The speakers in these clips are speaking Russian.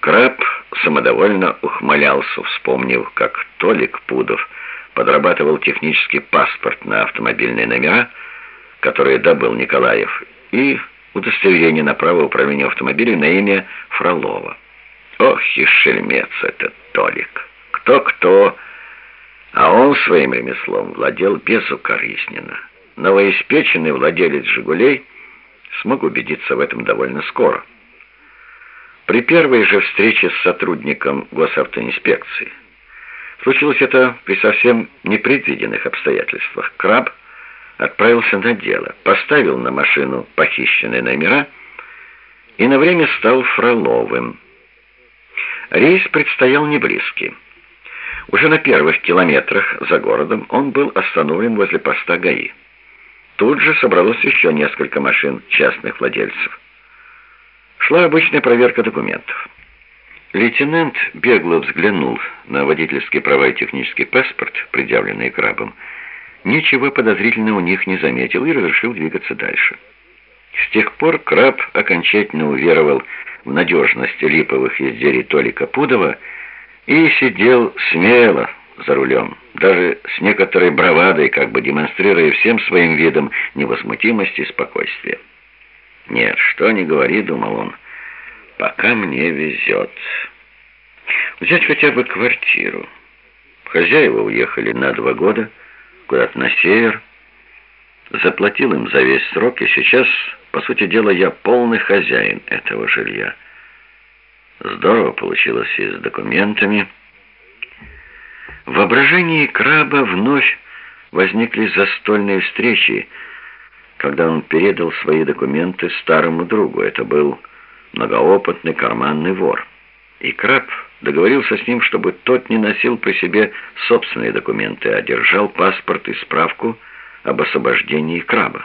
Краб самодовольно ухмылялся, вспомнив, как Толик Пудов подрабатывал технический паспорт на автомобильные номера, которые добыл Николаев, и удостоверение на право управления автомобилем на имя Фролова. Ох, и шельмец этот Толик! Кто-кто, а он своим ремеслом владел безукоризненно. Новоиспеченный владелец «Жигулей» смог убедиться в этом довольно скоро. При первой же встрече с сотрудником госавтоинспекции случилось это при совсем непредвиденных обстоятельствах. Краб отправился на дело, поставил на машину похищенные номера и на время стал Фроловым. Рейс предстоял неблизкий. Уже на первых километрах за городом он был остановлен возле поста ГАИ. Тут же собралось еще несколько машин частных владельцев. Шла обычная проверка документов. Лейтенант бегло взглянул на водительские права и технический паспорт, предъявленный крабом. Ничего подозрительного у них не заметил и разрешил двигаться дальше. С тех пор краб окончательно уверовал в надежность липовых изделий Толика Пудова и сидел смело за рулем, даже с некоторой бравадой, как бы демонстрируя всем своим видом невозмутимость и спокойствие. «Нет, что ни говори», — думал он, — «пока мне везет. Взять хотя бы квартиру. Хозяева уехали на два года, куда-то на север. Заплатил им за весь срок, и сейчас, по сути дела, я полный хозяин этого жилья. Здорово получилось и с документами». В воображении краба вновь возникли застольные встречи, когда он передал свои документы старому другу. Это был многоопытный карманный вор. И краб договорился с ним, чтобы тот не носил при себе собственные документы, а держал паспорт и справку об освобождении краба.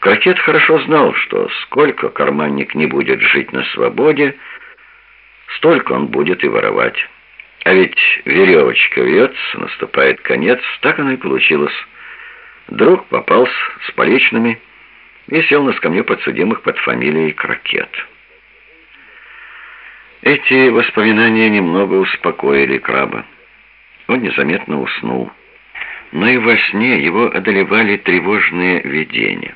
Крокет хорошо знал, что сколько карманник не будет жить на свободе, столько он будет и воровать. А ведь веревочка вьется, наступает конец, так оно и получилось. Друг попался с поличными и сел на скамью подсудимых под фамилией Крокет. Эти воспоминания немного успокоили краба. Он незаметно уснул. Но и во сне его одолевали тревожные видения.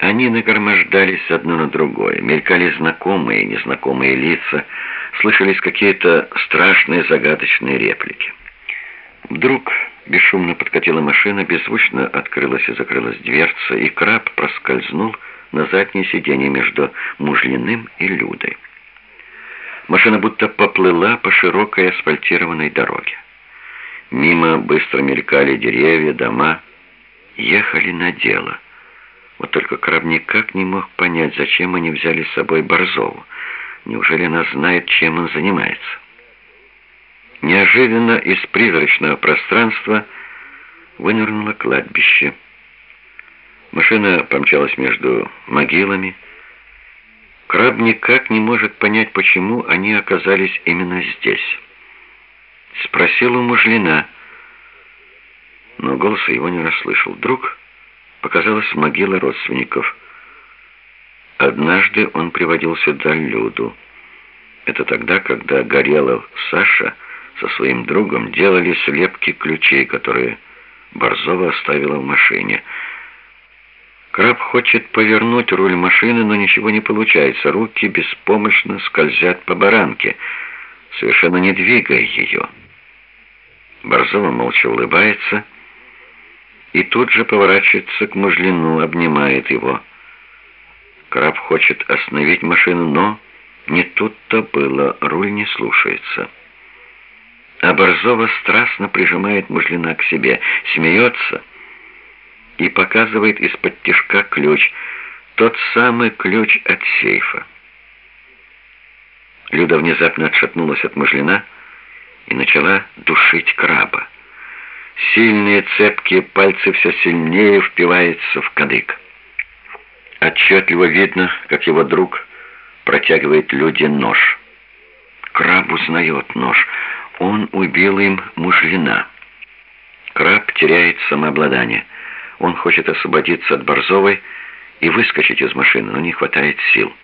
Они нагромождались одно на другое, мелькали знакомые и незнакомые лица, слышались какие-то страшные загадочные реплики. Вдруг бесшумно подкатила машина, беззвучно открылась и закрылась дверца, и краб проскользнул на заднее сиденье между Мужлиным и Людой. Машина будто поплыла по широкой асфальтированной дороге. Мимо быстро мелькали деревья, дома. Ехали на дело. Вот только краб никак не мог понять, зачем они взяли с собой Борзову. Неужели она знает, чем он занимается? Неожиданно из призрачного пространства вынырнуло кладбище. Машина помчалась между могилами. Краб никак не может понять, почему они оказались именно здесь. Спросил у мужлина, но голоса его не расслышал. Вдруг показалась могила родственников. Однажды он приводил сюда Люду. Это тогда, когда Горелов Саша со своим другом делали слепки ключей, которые Борзова оставила в машине. Краб хочет повернуть руль машины, но ничего не получается. Руки беспомощно скользят по баранке, совершенно не двигая ее. Борзова молча улыбается и тут же поворачивается к Мужлину, обнимает его. Краб хочет остановить машину, но не тут-то было, руль не слушается. А Борзова страстно прижимает Мужлина к себе, смеется и показывает из-под тишка ключ, тот самый ключ от сейфа. Люда внезапно отшатнулась от Мужлина и начала душить краба. Сильные цепкие пальцы все сильнее впиваются в кадык. Отчетливо видно, как его друг протягивает Люде нож. Краб узнает нож — он убил им мужлина. Краб теряет самообладание. Он хочет освободиться от Борзовой и выскочить из машины, но не хватает сил.